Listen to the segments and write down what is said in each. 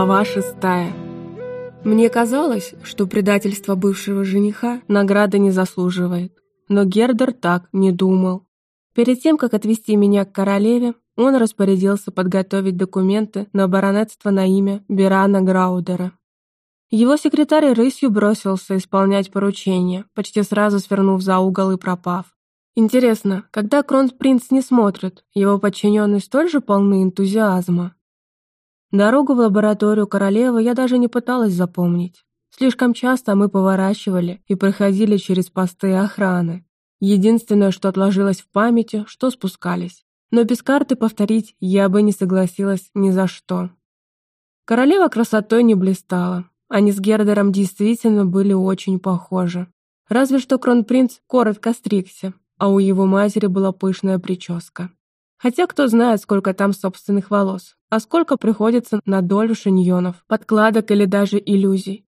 Глава шестая. Мне казалось, что предательство бывшего жениха награды не заслуживает, но Гердер так не думал. Перед тем, как отвезти меня к королеве, он распорядился подготовить документы на баронетство на имя Бирана Граудера. Его секретарь рысью бросился исполнять поручение, почти сразу свернув за угол и пропав. Интересно, когда кронпринц не смотрит, его подчиненные столь же полны энтузиазма? Дорогу в лабораторию королевы я даже не пыталась запомнить. Слишком часто мы поворачивали и проходили через посты охраны. Единственное, что отложилось в памяти, что спускались. Но без карты повторить я бы не согласилась ни за что. Королева красотой не блистала. Они с Гердером действительно были очень похожи. Разве что кронпринц коротко стригся, а у его матери была пышная прическа. Хотя кто знает, сколько там собственных волос, а сколько приходится на долю шиньонов, подкладок или даже иллюзий.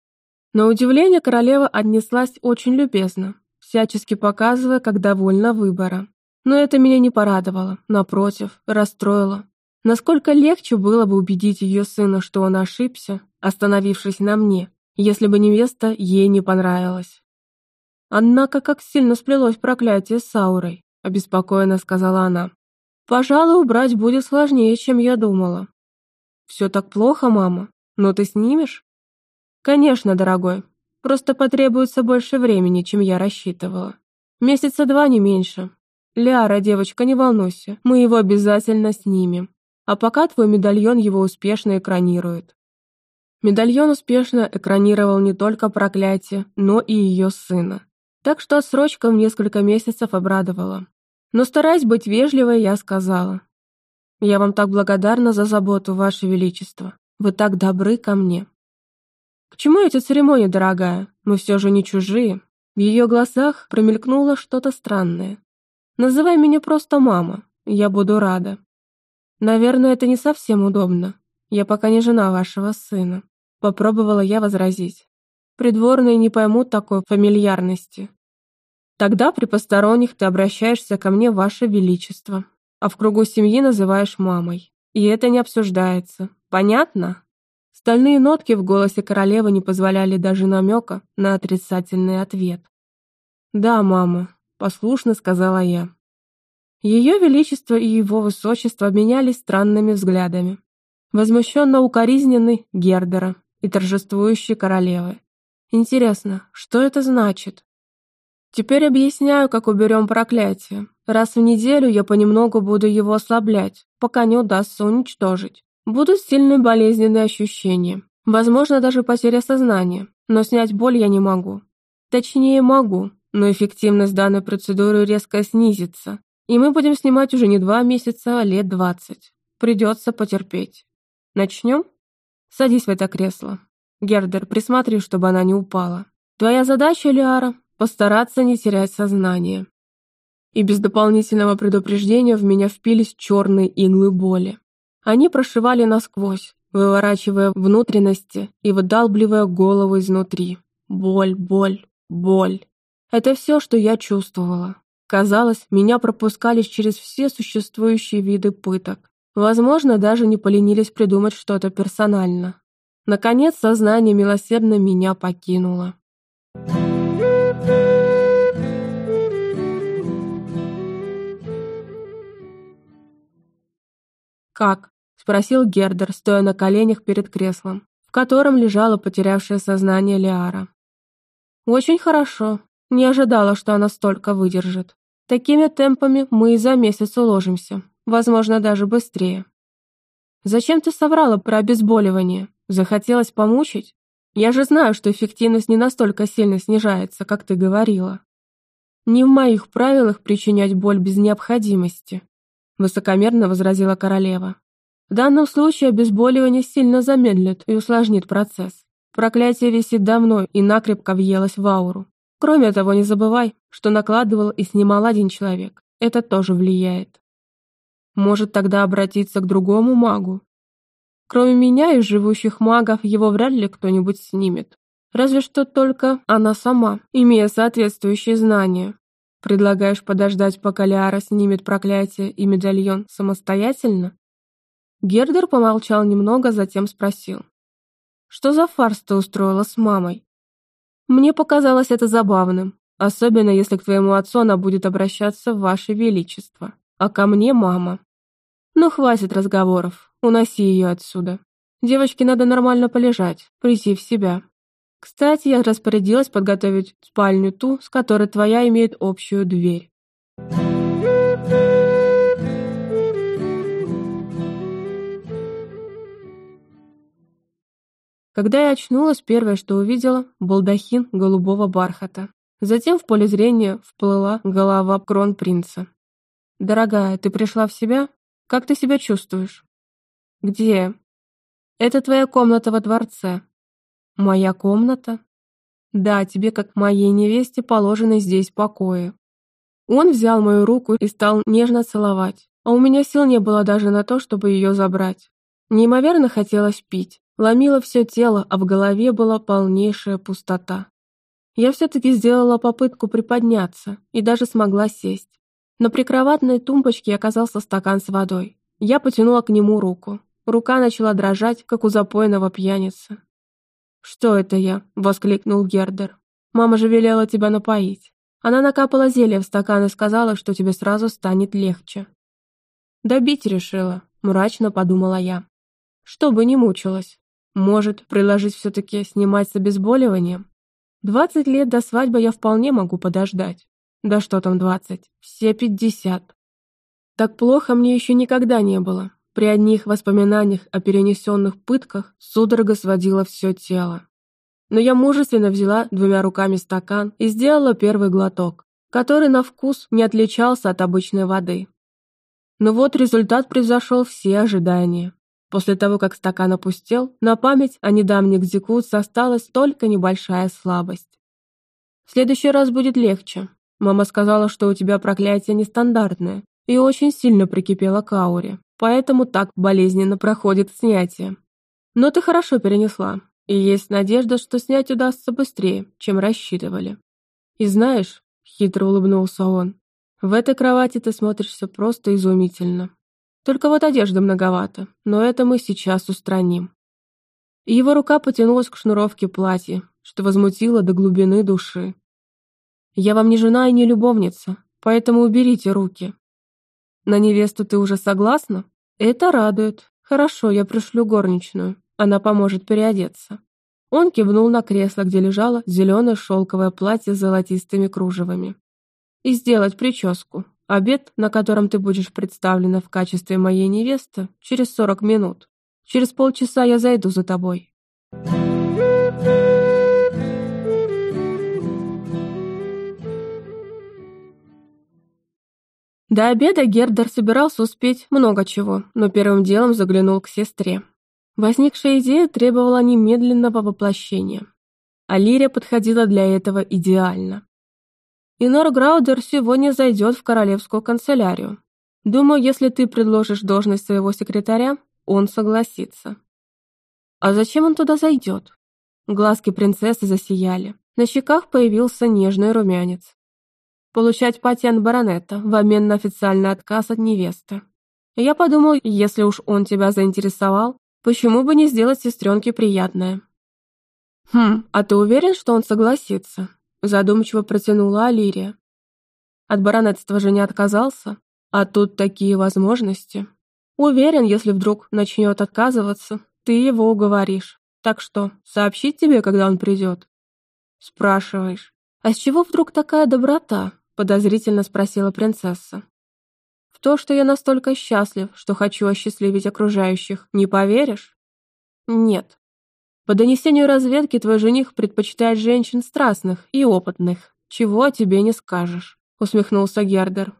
На удивление королева отнеслась очень любезно, всячески показывая, как довольна выбора. Но это меня не порадовало, напротив, расстроило. Насколько легче было бы убедить ее сына, что он ошибся, остановившись на мне, если бы невеста ей не понравилась. Однако, как сильно сплелось проклятие с Аурой, обеспокоенно сказала она. Пожалуй, убрать будет сложнее, чем я думала. Все так плохо, мама, но ты снимешь? Конечно, дорогой. Просто потребуется больше времени, чем я рассчитывала. Месяца два, не меньше. Ляра, девочка, не волнуйся, мы его обязательно снимем. А пока твой медальон его успешно экранирует. Медальон успешно экранировал не только проклятие, но и ее сына. Так что отсрочка в несколько месяцев обрадовала. Но стараясь быть вежливой, я сказала. «Я вам так благодарна за заботу, Ваше Величество. Вы так добры ко мне». «К чему эти церемонии, дорогая? Мы все же не чужие». В ее глазах промелькнуло что-то странное. «Называй меня просто мама. Я буду рада». «Наверное, это не совсем удобно. Я пока не жена вашего сына». Попробовала я возразить. Придворные не поймут такой фамильярности. Тогда при посторонних ты обращаешься ко мне, Ваше Величество, а в кругу семьи называешь мамой. И это не обсуждается. Понятно? Стальные нотки в голосе королевы не позволяли даже намека на отрицательный ответ. «Да, мама», — послушно сказала я. Ее Величество и Его Высочество обменялись странными взглядами. Возмущенно укоризненный Гердера и торжествующей королевы. Интересно, что это значит? Теперь объясняю, как уберем проклятие. Раз в неделю я понемногу буду его ослаблять, пока не удастся уничтожить. Будут сильные болезненные ощущения. Возможно, даже потеря сознания. Но снять боль я не могу. Точнее, могу, но эффективность данной процедуры резко снизится. И мы будем снимать уже не два месяца, а лет двадцать. Придется потерпеть. Начнем? Садись в это кресло. Гердер, присмотри, чтобы она не упала. Твоя задача, Лиара, постараться не терять сознание. И без дополнительного предупреждения в меня впились черные иглы боли. Они прошивали насквозь, выворачивая внутренности и выдалбливая голову изнутри. Боль, боль, боль. Это все, что я чувствовала. Казалось, меня пропускали через все существующие виды пыток. Возможно, даже не поленились придумать что-то персонально. Наконец, сознание милосердно меня покинуло. «Как?» – спросил Гердер, стоя на коленях перед креслом, в котором лежала потерявшая сознание Лиара. «Очень хорошо. Не ожидала, что она столько выдержит. Такими темпами мы и за месяц уложимся, возможно, даже быстрее». «Зачем ты соврала про обезболивание? Захотелось помучить? Я же знаю, что эффективность не настолько сильно снижается, как ты говорила. Не в моих правилах причинять боль без необходимости высокомерно возразила королева. В данном случае обезболивание сильно замедлит и усложнит процесс. Проклятие висит давно и накрепко въелось в ауру. Кроме того, не забывай, что накладывал и снимал один человек. Это тоже влияет. Может тогда обратиться к другому магу? Кроме меня и живущих магов, его вряд ли кто-нибудь снимет. Разве что только она сама, имея соответствующие знания. Предлагаешь подождать, пока Лиара снимет проклятие и медальон самостоятельно? Гердер помолчал немного, затем спросил. Что за фарс ты устроила с мамой? Мне показалось это забавным, особенно если к твоему отцу она будет обращаться в ваше величество, а ко мне мама. Ну, хватит разговоров, уноси ее отсюда. Девочке надо нормально полежать, прийти в себя. Кстати, я распорядилась подготовить спальню ту, с которой твоя имеет общую дверь. Когда я очнулась, первое, что увидела, балдахин голубого бархата. Затем в поле зрения вплыла голова кронпринца. «Дорогая, ты пришла в себя? Как ты себя чувствуешь?» «Где?» «Это твоя комната во дворце». «Моя комната?» «Да, тебе, как моей невесте, положены здесь покои». Он взял мою руку и стал нежно целовать, а у меня сил не было даже на то, чтобы ее забрать. Неимоверно хотелось пить. Ломило все тело, а в голове была полнейшая пустота. Я все-таки сделала попытку приподняться и даже смогла сесть. На прикроватной тумбочке оказался стакан с водой. Я потянула к нему руку. Рука начала дрожать, как у запойного пьяницы. «Что это я?» — воскликнул Гердер. «Мама же велела тебя напоить. Она накапала зелье в стакан и сказала, что тебе сразу станет легче». «Добить решила», — мрачно подумала я. «Чтобы не мучилась. Может, приложить все-таки снимать с обезболиванием? Двадцать лет до свадьбы я вполне могу подождать. Да что там двадцать, все пятьдесят. Так плохо мне еще никогда не было. При одних воспоминаниях о перенесенных пытках судорога сводила все тело. Но я мужественно взяла двумя руками стакан и сделала первый глоток, который на вкус не отличался от обычной воды. Но вот результат превзошел все ожидания. После того, как стакан опустел, на память о недавних зикутс осталась только небольшая слабость. «В следующий раз будет легче. Мама сказала, что у тебя проклятие нестандартное и очень сильно прикипело к ауре, поэтому так болезненно проходит снятие. Но ты хорошо перенесла, и есть надежда, что снять удастся быстрее, чем рассчитывали. И знаешь, хитро улыбнулся он, в этой кровати ты смотришься просто изумительно. Только вот одежды многовато, но это мы сейчас устраним. его рука потянулась к шнуровке платья, что возмутило до глубины души. «Я вам не жена и не любовница, поэтому уберите руки». «На невесту ты уже согласна?» «Это радует. Хорошо, я пришлю горничную. Она поможет переодеться». Он кивнул на кресло, где лежало зеленое шелковое платье с золотистыми кружевами. «И сделать прическу. Обед, на котором ты будешь представлена в качестве моей невесты, через сорок минут. Через полчаса я зайду за тобой». До обеда Гердер собирался успеть много чего, но первым делом заглянул к сестре. Возникшая идея требовала немедленного воплощения. А Лирия подходила для этого идеально. Инор Граудер сегодня зайдет в королевскую канцелярию. Думаю, если ты предложишь должность своего секретаря, он согласится. А зачем он туда зайдет? Глазки принцессы засияли. На щеках появился нежный румянец. Получать патент баронета в обмен на официальный отказ от невесты. Я подумал, если уж он тебя заинтересовал, почему бы не сделать сестренке приятное? Хм, а ты уверен, что он согласится? Задумчиво протянула Алирия. От баронетства же не отказался, а тут такие возможности. Уверен, если вдруг начнет отказываться, ты его уговоришь. Так что, сообщить тебе, когда он придет? Спрашиваешь. А с чего вдруг такая доброта? Подозрительно спросила принцесса. В то, что я настолько счастлив, что хочу осчастливить окружающих, не поверишь? Нет, по донесению разведки твой жених предпочитает женщин страстных и опытных. Чего тебе не скажешь», — усмехнулся Гердер.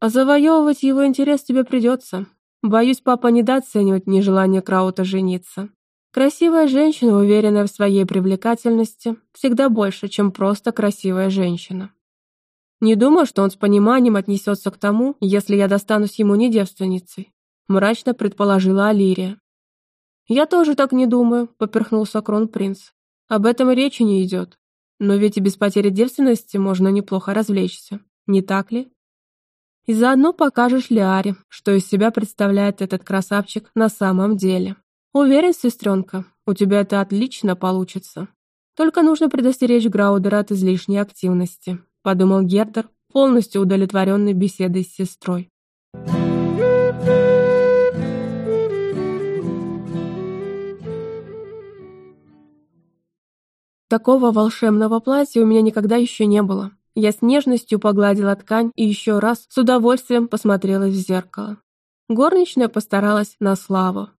«А завоевывать его интерес тебе придется. Боюсь, папа недооценивает нежелание Краута жениться. Красивая женщина, уверенная в своей привлекательности, всегда больше, чем просто красивая женщина. Не думаю, что он с пониманием отнесется к тому, если я достанусь ему не девственницей», — мрачно предположила Алирия. «Я тоже так не думаю», — поперхнулся кронпринц. «Об этом и речи не идет. Но ведь и без потери девственности можно неплохо развлечься, не так ли? И заодно покажешь Лиаре, что из себя представляет этот красавчик на самом деле». Уверен, сестренка, у тебя это отлично получится. Только нужно предостеречь Граудера от излишней активности, подумал Гердер, полностью удовлетворенный беседой с сестрой. Такого волшебного платья у меня никогда еще не было. Я с нежностью погладила ткань и еще раз с удовольствием посмотрела в зеркало. Горничная постаралась на славу.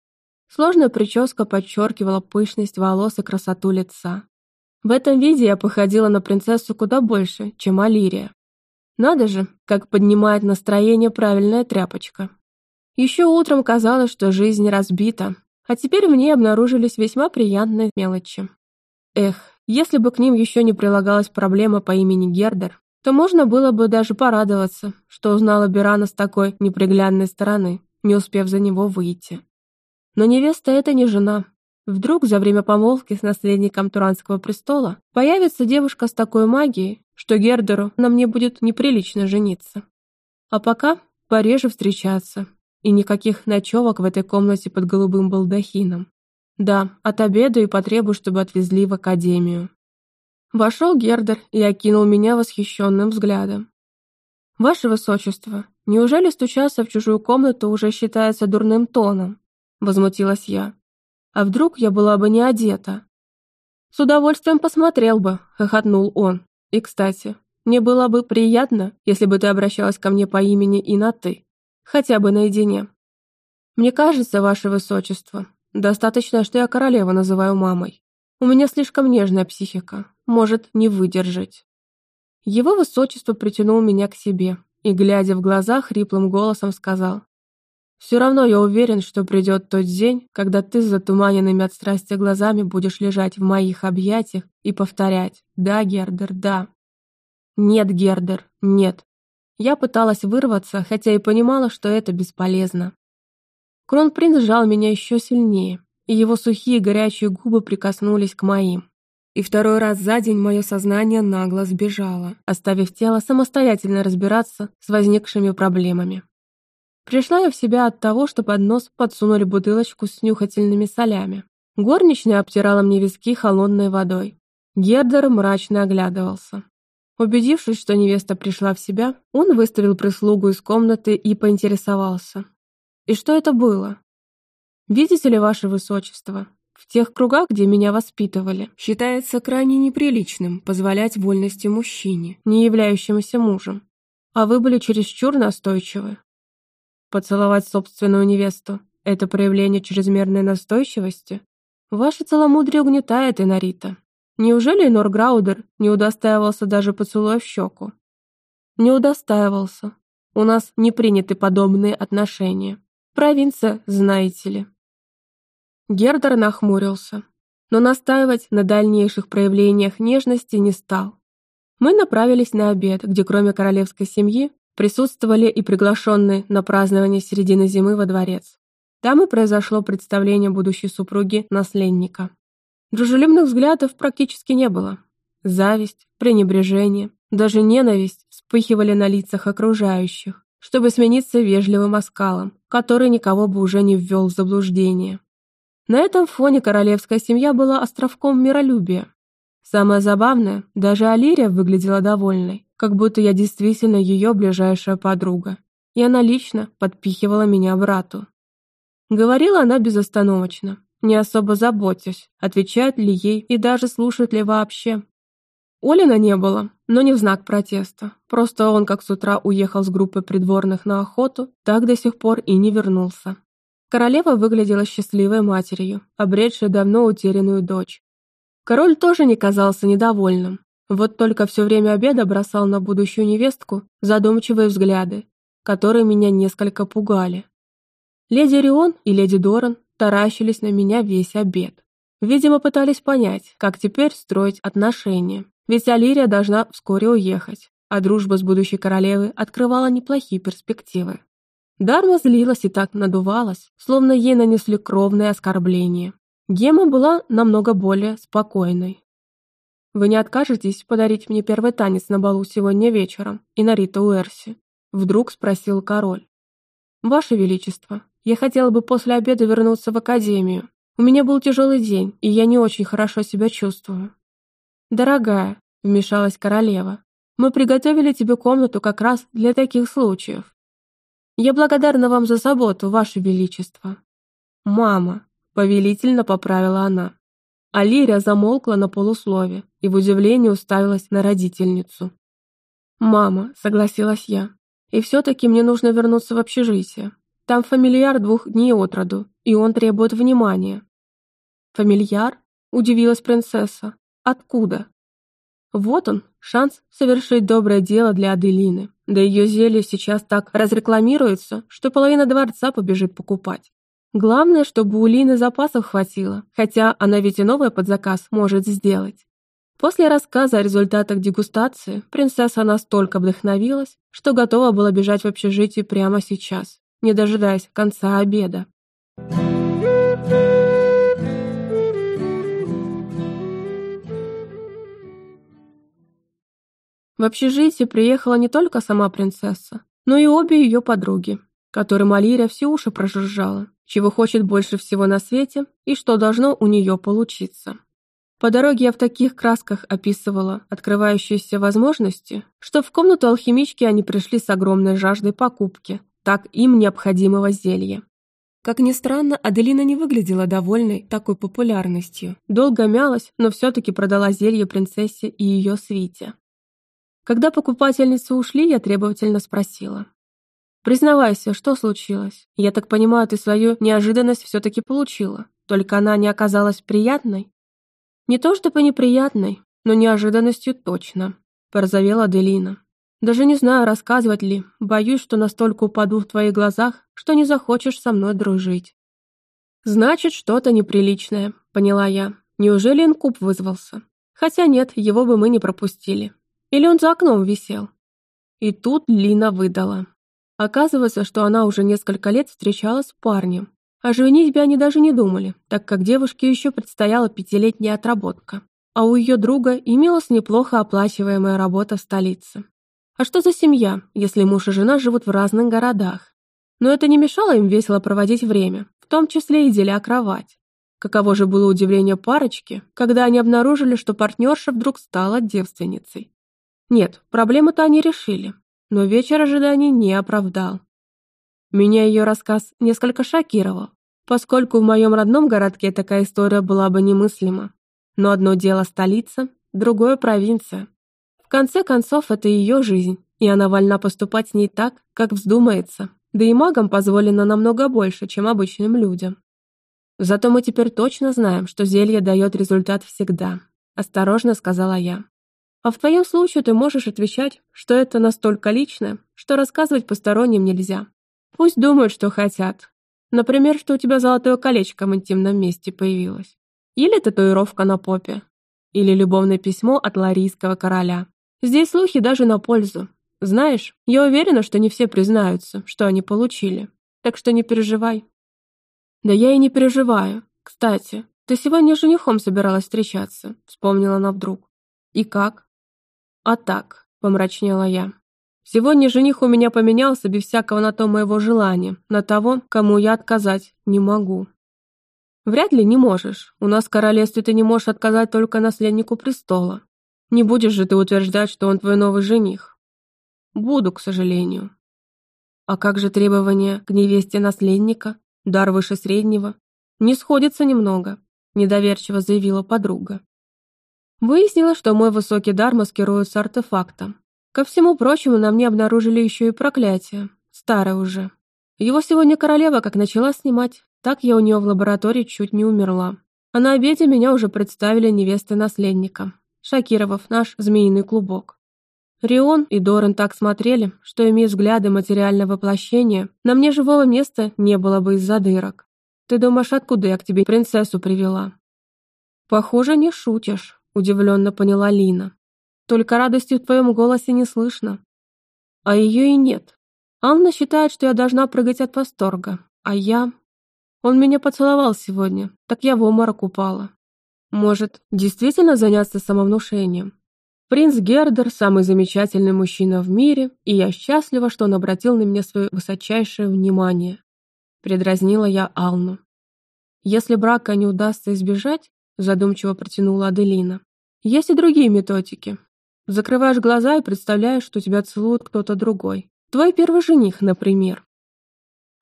Сложная прическа подчеркивала пышность волос и красоту лица. В этом виде я походила на принцессу куда больше, чем Алирия. Надо же, как поднимает настроение правильная тряпочка. Еще утром казалось, что жизнь разбита, а теперь в ней обнаружились весьма приятные мелочи. Эх, если бы к ним еще не прилагалась проблема по имени Гердер, то можно было бы даже порадоваться, что узнала Бирана с такой неприглядной стороны, не успев за него выйти. Но невеста — это не жена. Вдруг за время помолвки с наследником Туранского престола появится девушка с такой магией, что Гердеру на мне будет неприлично жениться. А пока пореже встречаться, и никаких ночевок в этой комнате под голубым балдахином. Да, отобеду и потребую, чтобы отвезли в академию. Вошел Гердер и окинул меня восхищенным взглядом. «Ваше Высочество, неужели стучаться в чужую комнату уже считается дурным тоном?» Возмутилась я. «А вдруг я была бы не одета?» «С удовольствием посмотрел бы», — хохотнул он. «И, кстати, мне было бы приятно, если бы ты обращалась ко мне по имени и на «ты», хотя бы наедине. Мне кажется, Ваше Высочество, Достаточно, что я королеву называю мамой. У меня слишком нежная психика, может не выдержать. Его высочество притянул меня к себе и, глядя в глаза, хриплым голосом сказал. «Все равно я уверен, что придет тот день, когда ты с затуманенными от страсти глазами будешь лежать в моих объятиях и повторять «Да, Гердер, да». «Нет, Гердер, нет». Я пыталась вырваться, хотя и понимала, что это бесполезно. Кронпринц сжал меня еще сильнее, и его сухие горячие губы прикоснулись к моим. И второй раз за день мое сознание нагло сбежало, оставив тело самостоятельно разбираться с возникшими проблемами. Пришла я в себя от того, что под нос подсунули бутылочку с нюхательными солями. Горничная обтирала мне виски холодной водой. Гердер мрачно оглядывался. Убедившись, что невеста пришла в себя, он выставил прислугу из комнаты и поинтересовался. И что это было? Видите ли, ваше высочество, в тех кругах, где меня воспитывали, считается крайне неприличным позволять вольности мужчине, не являющемуся мужем. А вы были чересчур настойчивы. Поцеловать собственную невесту — это проявление чрезмерной настойчивости? Ваше целомудрие угнетает, Инарита. Неужели Нор Граудер не удостаивался даже поцелуя в щеку? Не удостаивался. У нас не приняты подобные отношения. Провинция, знаете ли. Гердер нахмурился, но настаивать на дальнейших проявлениях нежности не стал. Мы направились на обед, где кроме королевской семьи присутствовали и приглашенные на празднование середины зимы во дворец. Там и произошло представление будущей супруги наследника. Дружелюбных взглядов практически не было. Зависть, пренебрежение, даже ненависть вспыхивали на лицах окружающих чтобы смениться вежливым оскалом, который никого бы уже не ввел в заблуждение. На этом фоне королевская семья была островком миролюбия. Самое забавное, даже Алирия выглядела довольной, как будто я действительно ее ближайшая подруга, и она лично подпихивала меня брату. Говорила она безостановочно, не особо заботясь, отвечают ли ей и даже слушают ли вообще. Олина не было, но не в знак протеста. Просто он как с утра уехал с группой придворных на охоту, так до сих пор и не вернулся. Королева выглядела счастливой матерью, обретшей давно утерянную дочь. Король тоже не казался недовольным. Вот только все время обеда бросал на будущую невестку задумчивые взгляды, которые меня несколько пугали. Леди Рион и леди Доран таращились на меня весь обед. Видимо, пытались понять, как теперь строить отношения. Ведь Алирия должна вскоре уехать, а дружба с будущей королевой открывала неплохие перспективы. Дарма злилась и так надувалась, словно ей нанесли кровное оскорбление. Гема была намного более спокойной. «Вы не откажетесь подарить мне первый танец на балу сегодня вечером, и на Рита Уэрси?» Вдруг спросил король. «Ваше Величество, я хотела бы после обеда вернуться в академию. У меня был тяжелый день, и я не очень хорошо себя чувствую». «Дорогая», — вмешалась королева, «мы приготовили тебе комнату как раз для таких случаев. Я благодарна вам за заботу, ваше величество». «Мама», — повелительно поправила она. Алирия замолкла на полуслове и в удивлении уставилась на родительницу. «Мама», — согласилась я, — «и все-таки мне нужно вернуться в общежитие. Там фамильяр двух дней от роду, и он требует внимания». «Фамильяр?» — удивилась принцесса. «Откуда?» Вот он, шанс совершить доброе дело для Аделины. Да ее зелье сейчас так разрекламируется, что половина дворца побежит покупать. Главное, чтобы у Лины запасов хватило, хотя она ведь и новое под заказ может сделать. После рассказа о результатах дегустации принцесса настолько вдохновилась, что готова была бежать в общежитие прямо сейчас, не дожидаясь конца обеда. В общежитие приехала не только сама принцесса, но и обе ее подруги, которым Алирия все уши прожужжала, чего хочет больше всего на свете и что должно у нее получиться. По дороге я в таких красках описывала открывающиеся возможности, что в комнату алхимички они пришли с огромной жаждой покупки, так им необходимого зелья. Как ни странно, Аделина не выглядела довольной такой популярностью. Долго мялась, но все-таки продала зелье принцессе и ее свите. Когда покупательницы ушли, я требовательно спросила. «Признавайся, что случилось? Я так понимаю, ты свою неожиданность все-таки получила, только она не оказалась приятной?» «Не то чтобы неприятной, но неожиданностью точно», – порозовела Аделина. «Даже не знаю, рассказывать ли, боюсь, что настолько упаду в твоих глазах, что не захочешь со мной дружить». «Значит, что-то неприличное», – поняла я. «Неужели инкуб вызвался? Хотя нет, его бы мы не пропустили. Или он за окном висел? И тут Лина выдала. Оказывается, что она уже несколько лет встречалась с парнем. О женитьбе они даже не думали, так как девушке еще предстояла пятилетняя отработка. А у ее друга имелась неплохо оплачиваемая работа в столице. А что за семья, если муж и жена живут в разных городах? Но это не мешало им весело проводить время, в том числе и деля кровать. Каково же было удивление парочки, когда они обнаружили, что партнерша вдруг стала девственницей. Нет, проблему-то они решили, но вечер ожиданий не оправдал. Меня ее рассказ несколько шокировал, поскольку в моем родном городке такая история была бы немыслима. Но одно дело столица, другое провинция. В конце концов, это ее жизнь, и она вольна поступать с ней так, как вздумается. Да и магам позволено намного больше, чем обычным людям. Зато мы теперь точно знаем, что зелье дает результат всегда, осторожно сказала я. А в твоем случае ты можешь отвечать, что это настолько личное, что рассказывать посторонним нельзя. Пусть думают, что хотят. Например, что у тебя золотое колечко в интимном месте появилось. Или татуировка на попе. Или любовное письмо от ларийского короля. Здесь слухи даже на пользу. Знаешь, я уверена, что не все признаются, что они получили. Так что не переживай. Да я и не переживаю. Кстати, ты сегодня с женихом собиралась встречаться, вспомнила она вдруг. И как? «А так», — помрачнела я. «Сегодня жених у меня поменялся без всякого на то моего желания, на того, кому я отказать не могу». «Вряд ли не можешь. У нас в королевстве ты не можешь отказать только наследнику престола. Не будешь же ты утверждать, что он твой новый жених?» «Буду, к сожалению». «А как же требования к невесте наследника? Дар выше среднего?» «Не сходится немного», — недоверчиво заявила подруга. Выяснилось, что мой высокий дар маскируется артефактом. Ко всему прочему, на мне обнаружили еще и проклятие. Старое уже. Его сегодня королева как начала снимать, так я у нее в лаборатории чуть не умерла. А на обеде меня уже представили невесты наследника, шокировав наш змеиный клубок. Рион и Доран так смотрели, что, имея взгляды материального воплощения, на мне живого места не было бы из-за дырок. Ты думаешь, откуда я к тебе принцессу привела? Похоже, не шутишь. Удивленно поняла Лина. Только радости в твоем голосе не слышно. А ее и нет. Анна считает, что я должна прыгать от восторга. А я... Он меня поцеловал сегодня, так я в обморок упала. Может, действительно заняться самовнушением? Принц Гердер – самый замечательный мужчина в мире, и я счастлива, что он обратил на меня свое высочайшее внимание. Предразнила я Алну. Если брака не удастся избежать, задумчиво протянула Аделина, есть и другие методики. Закрываешь глаза и представляешь, что тебя целует кто-то другой. Твой первый жених, например.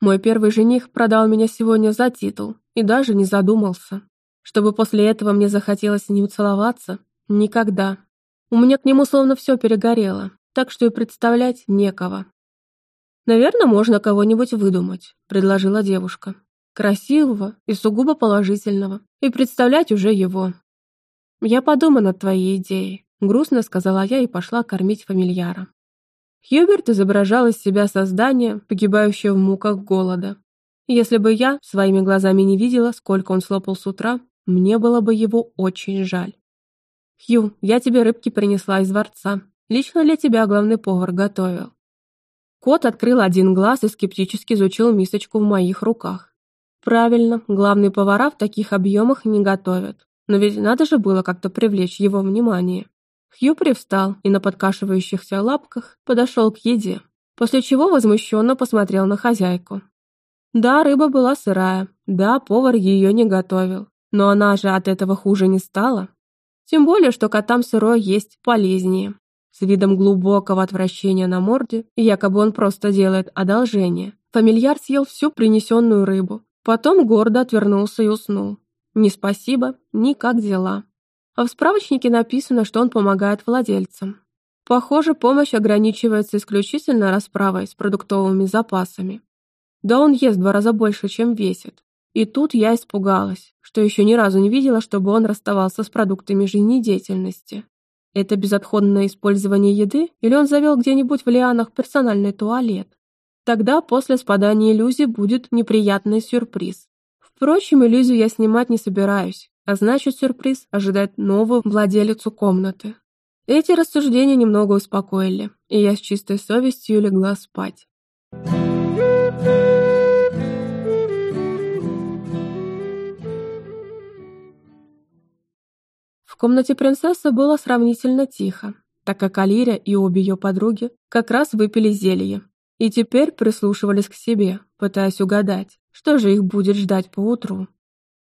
Мой первый жених продал меня сегодня за титул и даже не задумался. Чтобы после этого мне захотелось с ним целоваться? Никогда. У меня к нему словно все перегорело, так что и представлять некого. «Наверное, можно кого-нибудь выдумать», — предложила девушка. «Красивого и сугубо положительного. И представлять уже его». «Я подумаю над твоей идеей», — грустно сказала я и пошла кормить фамильяра. Хьюберт изображал из себя создание, погибающее в муках голода. Если бы я своими глазами не видела, сколько он слопал с утра, мне было бы его очень жаль. «Хью, я тебе рыбки принесла из дворца. Лично для тебя главный повар готовил». Кот открыл один глаз и скептически изучил мисочку в моих руках. Правильно, главные повара в таких объемах не готовят. Но ведь надо же было как-то привлечь его внимание. Хью привстал и на подкашивающихся лапках подошел к еде, после чего возмущенно посмотрел на хозяйку. Да, рыба была сырая, да, повар ее не готовил, но она же от этого хуже не стала. Тем более, что котам сырое есть полезнее. С видом глубокого отвращения на морде, якобы он просто делает одолжение, фамильяр съел всю принесенную рыбу, потом гордо отвернулся и уснул. Ни спасибо, ни как дела. А в справочнике написано, что он помогает владельцам. Похоже, помощь ограничивается исключительно расправой с продуктовыми запасами. Да он ест в два раза больше, чем весит. И тут я испугалась, что еще ни разу не видела, чтобы он расставался с продуктами жизнедеятельности. Это безотходное использование еды или он завел где-нибудь в лианах персональный туалет? Тогда после спадания иллюзии будет неприятный сюрприз. Впрочем, иллюзию я снимать не собираюсь, а значит сюрприз ожидает новую владелицу комнаты. Эти рассуждения немного успокоили, и я с чистой совестью легла спать. В комнате принцессы было сравнительно тихо, так как Алирия и обе ее подруги как раз выпили зелье и теперь прислушивались к себе, пытаясь угадать, что же их будет ждать поутру.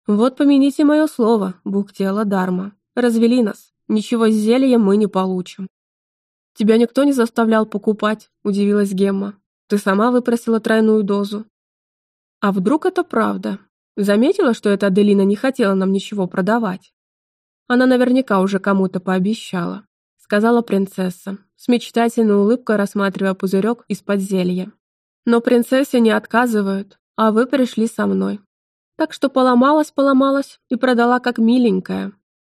«Вот помяните мое слово, бухтела Дарма. Развели нас. Ничего с зельем мы не получим». «Тебя никто не заставлял покупать», — удивилась Гемма. «Ты сама выпросила тройную дозу». «А вдруг это правда? Заметила, что эта Аделина не хотела нам ничего продавать?» Она наверняка уже кому-то пообещала», — сказала принцесса, с мечтательной улыбкой рассматривая пузырек из-под зелья. «Но принцессе не отказывают, а вы пришли со мной. Так что поломалась-поломалась и продала как миленькая.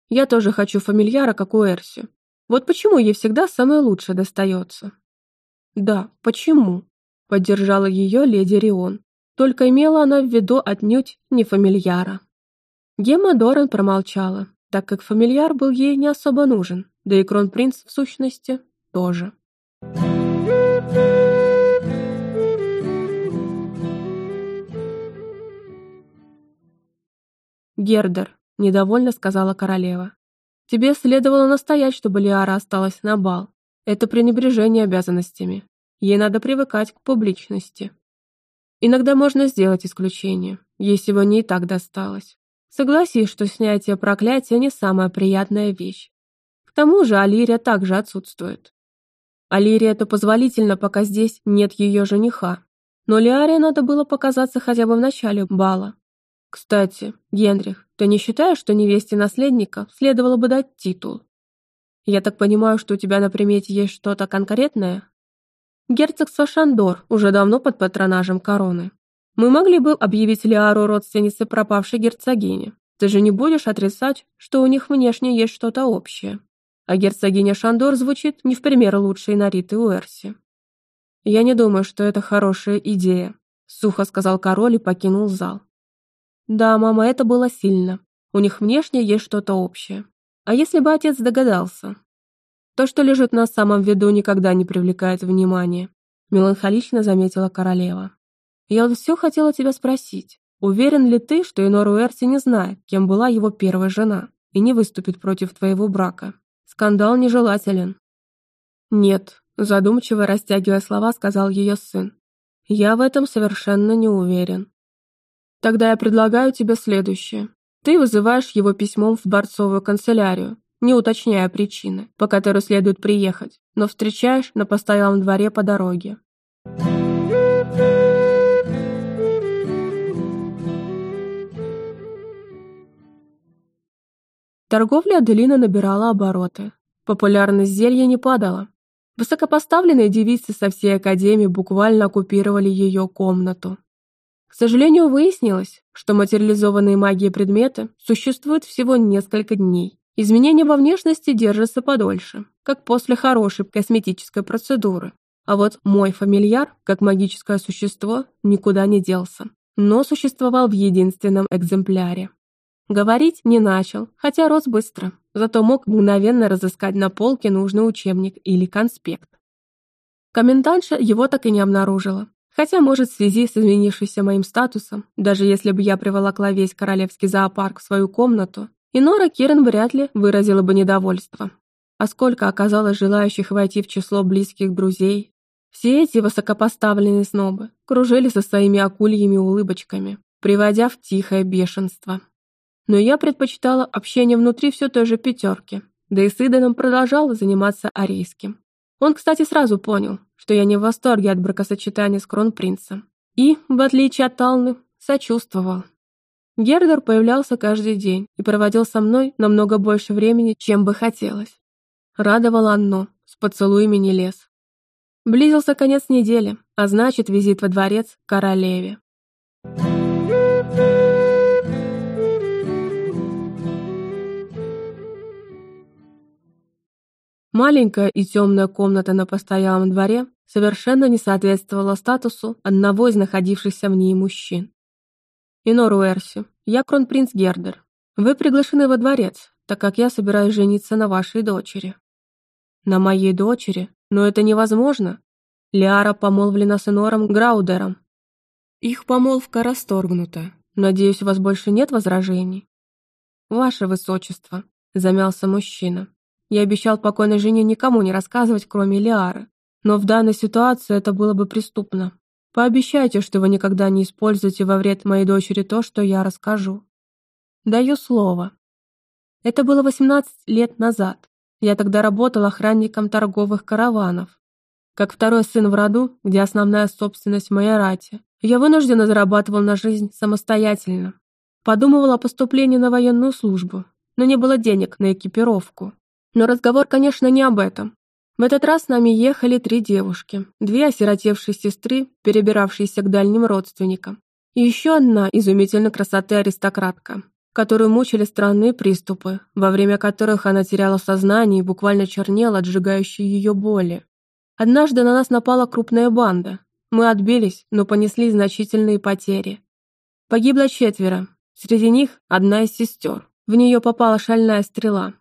Я тоже хочу фамильяра, как у Эрси. Вот почему ей всегда самое лучшее достается». «Да, почему?» — поддержала ее леди Рион. Только имела она в виду отнюдь не фамильяра. Гемма Доран промолчала, так как фамильяр был ей не особо нужен, да и кронпринц, в сущности, тоже. «Гердер», — недовольно сказала королева, — «тебе следовало настоять, чтобы Лиара осталась на бал. Это пренебрежение обязанностями. Ей надо привыкать к публичности. Иногда можно сделать исключение, ей сегодня и так досталось. Согласись, что снятие проклятия не самая приятная вещь. Тому же Алирия также отсутствует. Алирия это позволительно, пока здесь нет ее жениха. Но Лиаре надо было показаться хотя бы в начале бала. Кстати, Генрих, ты не считаешь, что невесте наследника следовало бы дать титул? Я так понимаю, что у тебя на примете есть что-то конкретное? Герцогство Шандор уже давно под патронажем короны. Мы могли бы объявить Лиару родственницей пропавшей герцогини. Ты же не будешь отрицать, что у них внешне есть что-то общее. А герцогиня Шандор звучит не в пример лучшей Нариты Уэрси. Я не думаю, что это хорошая идея, сухо сказал король и покинул зал. Да, мама, это было сильно. У них внешне есть что-то общее. А если бы отец догадался? То, что лежит на самом виду, никогда не привлекает внимания, меланхолично заметила королева. Я вот все хотела тебя спросить. Уверен ли ты, что Инор Уэрси не знает, кем была его первая жена, и не выступит против твоего брака? Скандал нежелателен». «Нет», — задумчиво растягивая слова, сказал ее сын. «Я в этом совершенно не уверен». Тогда я предлагаю тебе следующее. Ты вызываешь его письмом в дворцовую канцелярию, не уточняя причины, по которой следует приехать, но встречаешь на постоялом дворе по дороге. Торговля Аделина набирала обороты. Популярность зелья не падала. Высокопоставленные девицы со всей Академии буквально оккупировали ее комнату. К сожалению, выяснилось, что материализованные магией предметы существуют всего несколько дней. Изменения во внешности держатся подольше, как после хорошей косметической процедуры. А вот мой фамильяр, как магическое существо, никуда не делся, но существовал в единственном экземпляре. Говорить не начал, хотя рос быстро, зато мог мгновенно разыскать на полке нужный учебник или конспект. Комендантша его так и не обнаружила, хотя, может, в связи с изменившимся моим статусом, даже если бы я приволокла весь королевский зоопарк в свою комнату, и Нора Кирен вряд ли выразила бы недовольство. А сколько оказалось желающих войти в число близких друзей. Все эти высокопоставленные снобы кружили со своими акульями улыбочками, приводя в тихое бешенство но я предпочитала общение внутри все той же пятерки, да и с Иданом продолжала заниматься арейским. Он, кстати, сразу понял, что я не в восторге от бракосочетания с кронпринцем. И, в отличие от Талны, сочувствовал. Гердер появлялся каждый день и проводил со мной намного больше времени, чем бы хотелось. Радовало одно, с поцелуями не лез. Близился конец недели, а значит, визит во дворец королеве. Маленькая и темная комната на постоялом дворе совершенно не соответствовала статусу одного из находившихся в ней мужчин. «Инор Уэрси, я кронпринц Гердер. Вы приглашены во дворец, так как я собираюсь жениться на вашей дочери». «На моей дочери? Но это невозможно. Лиара помолвлена с Инором Граудером. Их помолвка расторгнута. Надеюсь, у вас больше нет возражений?» «Ваше высочество», — замялся мужчина. Я обещал покойной жене никому не рассказывать, кроме Лиары. Но в данной ситуации это было бы преступно. Пообещайте, что вы никогда не используете во вред моей дочери то, что я расскажу. Даю слово. Это было 18 лет назад. Я тогда работал охранником торговых караванов. Как второй сын в роду, где основная собственность моя рати, я вынужденно зарабатывал на жизнь самостоятельно. Подумывал о поступлении на военную службу, но не было денег на экипировку. Но разговор, конечно, не об этом. В этот раз с нами ехали три девушки, две осиротевшие сестры, перебиравшиеся к дальним родственникам, и еще одна изумительной красоты аристократка, которую мучили странные приступы, во время которых она теряла сознание и буквально чернела от сжигающей ее боли. Однажды на нас напала крупная банда. Мы отбились, но понесли значительные потери. Погибло четверо. Среди них одна из сестер. В нее попала шальная стрела.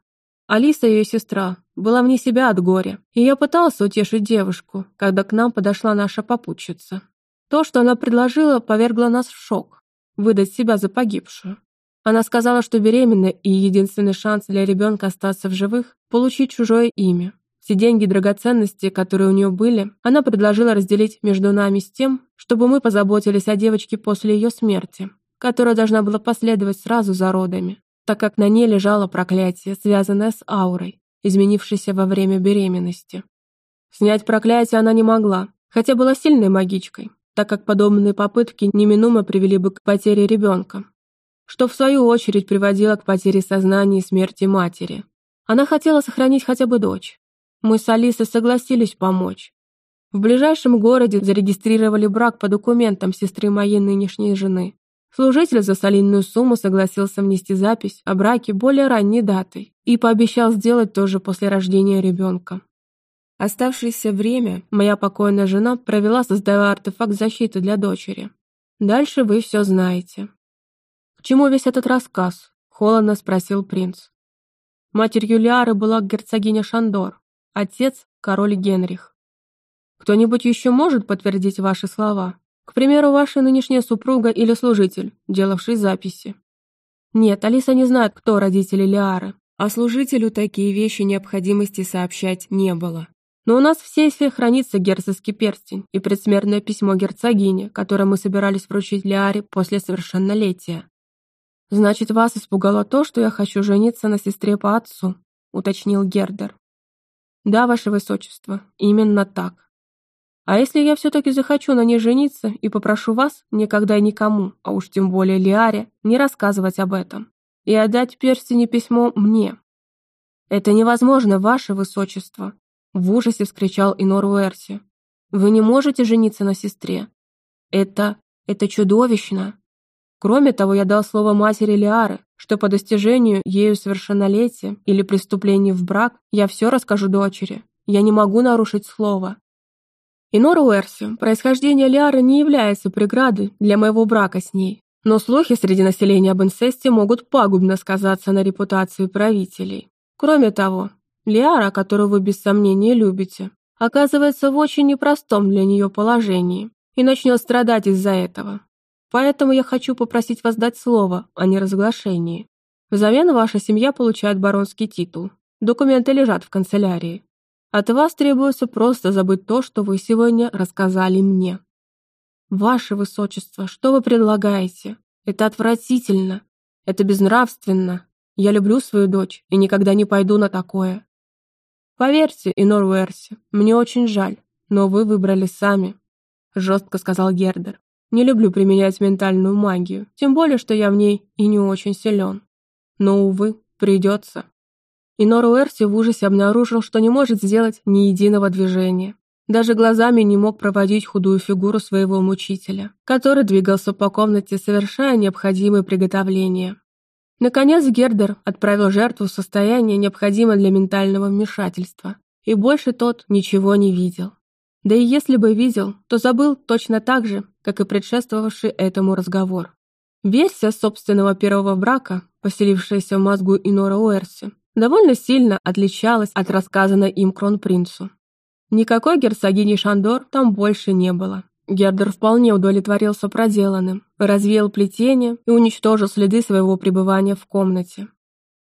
Алиса, ее сестра, была вне себя от горя, и я пытался утешить девушку, когда к нам подошла наша попутчица. То, что она предложила, повергло нас в шок, выдать себя за погибшую. Она сказала, что беременна, и единственный шанс для ребенка остаться в живых – получить чужое имя. Все деньги и драгоценности, которые у нее были, она предложила разделить между нами с тем, чтобы мы позаботились о девочке после ее смерти, которая должна была последовать сразу за родами так как на ней лежало проклятие, связанное с аурой, изменившейся во время беременности. Снять проклятие она не могла, хотя была сильной магичкой, так как подобные попытки неминуемо привели бы к потере ребенка, что в свою очередь приводило к потере сознания и смерти матери. Она хотела сохранить хотя бы дочь. Мы с Алисой согласились помочь. В ближайшем городе зарегистрировали брак по документам сестры моей нынешней жены. Служитель за солидную сумму согласился внести запись о браке более ранней датой и пообещал сделать то же после рождения ребенка. Оставшееся время моя покойная жена провела, создавая артефакт защиты для дочери. Дальше вы все знаете. «К чему весь этот рассказ?» – холодно спросил принц. Матерью Лиары была герцогиня Шандор, отец – король Генрих. «Кто-нибудь еще может подтвердить ваши слова?» К примеру, ваша нынешняя супруга или служитель, делавший записи. Нет, Алиса не знает, кто родители Лиары, а служителю такие вещи необходимости сообщать не было. Но у нас в сейфе хранится герцогский перстень и предсмертное письмо герцогини, которое мы собирались вручить Лиаре после совершеннолетия. «Значит, вас испугало то, что я хочу жениться на сестре по отцу», — уточнил Гердер. «Да, ваше высочество, именно так. А если я все-таки захочу на ней жениться и попрошу вас никогда и никому, а уж тем более Лиаре, не рассказывать об этом и отдать перстень и письмо мне?» «Это невозможно, ваше высочество», в ужасе вскричал Инор Уэрси. «Вы не можете жениться на сестре. Это... это чудовищно. Кроме того, я дал слово матери Лиары, что по достижению ею совершеннолетия или преступлении в брак я все расскажу дочери. Я не могу нарушить слово. Инор Уэрси, происхождение Лиары не является преградой для моего брака с ней, но слухи среди населения об инцесте могут пагубно сказаться на репутации правителей. Кроме того, Лиара, которую вы без сомнения любите, оказывается в очень непростом для нее положении и начнет страдать из-за этого. Поэтому я хочу попросить вас дать слово, а не разглашение. Взамен ваша семья получает баронский титул. Документы лежат в канцелярии. От вас требуется просто забыть то, что вы сегодня рассказали мне. Ваше Высочество, что вы предлагаете? Это отвратительно. Это безнравственно. Я люблю свою дочь и никогда не пойду на такое. «Поверьте, Инор Уэрси, мне очень жаль, но вы выбрали сами», — жестко сказал Гердер. «Не люблю применять ментальную магию, тем более, что я в ней и не очень силен. Но, увы, придется». Инор Уэрси в ужасе обнаружил, что не может сделать ни единого движения. Даже глазами не мог проводить худую фигуру своего мучителя, который двигался по комнате, совершая необходимые приготовления. Наконец Гердер отправил жертву в состояние, необходимое для ментального вмешательства, и больше тот ничего не видел. Да и если бы видел, то забыл точно так же, как и предшествовавший этому разговор. Версия собственного первого брака, поселившаяся в мозгу Инора Уэрси, довольно сильно отличалась от рассказанной им кронпринцу. Никакой герцогини Шандор там больше не было. Гердер вполне удовлетворился проделанным, развеял плетение и уничтожил следы своего пребывания в комнате.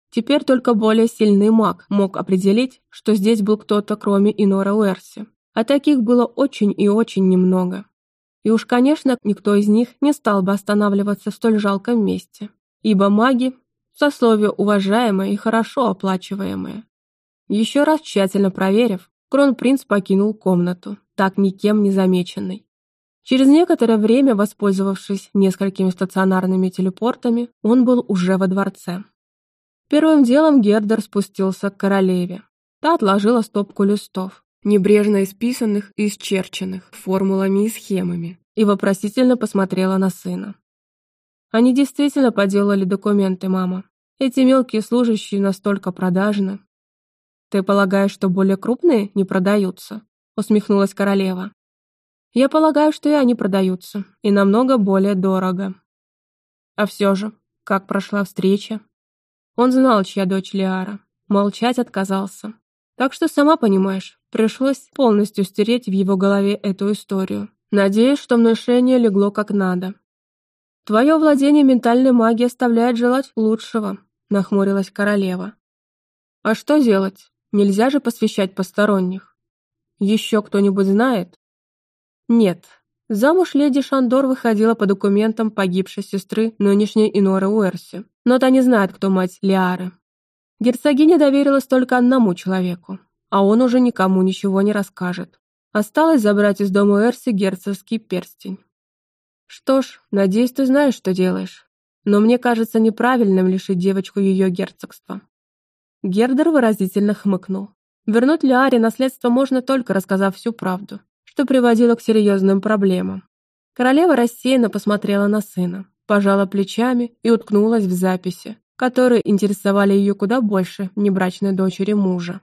Теперь только более сильный маг мог определить, что здесь был кто-то, кроме Инора Уэрси. А таких было очень и очень немного. И уж, конечно, никто из них не стал бы останавливаться в столь жалком месте, ибо маги – сословие уважаемое и хорошо оплачиваемое. Еще раз тщательно проверив, кронпринц покинул комнату, так никем не замеченный. Через некоторое время, воспользовавшись несколькими стационарными телепортами, он был уже во дворце. Первым делом Гердер спустился к королеве. Та отложила стопку листов, небрежно исписанных и исчерченных формулами и схемами, и вопросительно посмотрела на сына. «Они действительно поделали документы, мама. Эти мелкие служащие настолько продажны». «Ты полагаешь, что более крупные не продаются?» усмехнулась королева. Я полагаю, что и они продаются, и намного более дорого. А все же, как прошла встреча? Он знал, чья дочь Лиара. Молчать отказался. Так что, сама понимаешь, пришлось полностью стереть в его голове эту историю. Надеюсь, что внушение легло как надо. Твое владение ментальной магией оставляет желать лучшего, нахмурилась королева. А что делать? Нельзя же посвящать посторонних. Еще кто-нибудь знает? Нет. Замуж леди Шандор выходила по документам погибшей сестры нынешней Иноры Уэрси, но та не знает, кто мать Лиары. Герцогиня доверилась только одному человеку, а он уже никому ничего не расскажет. Осталось забрать из дома Уэрси герцогский перстень. Что ж, надеюсь, ты знаешь, что делаешь. Но мне кажется неправильным лишить девочку ее герцогства. Гердер выразительно хмыкнул. Вернуть Лиаре наследство можно только рассказав всю правду что приводило к серьезным проблемам. Королева рассеянно посмотрела на сына, пожала плечами и уткнулась в записи, которые интересовали ее куда больше небрачной дочери мужа.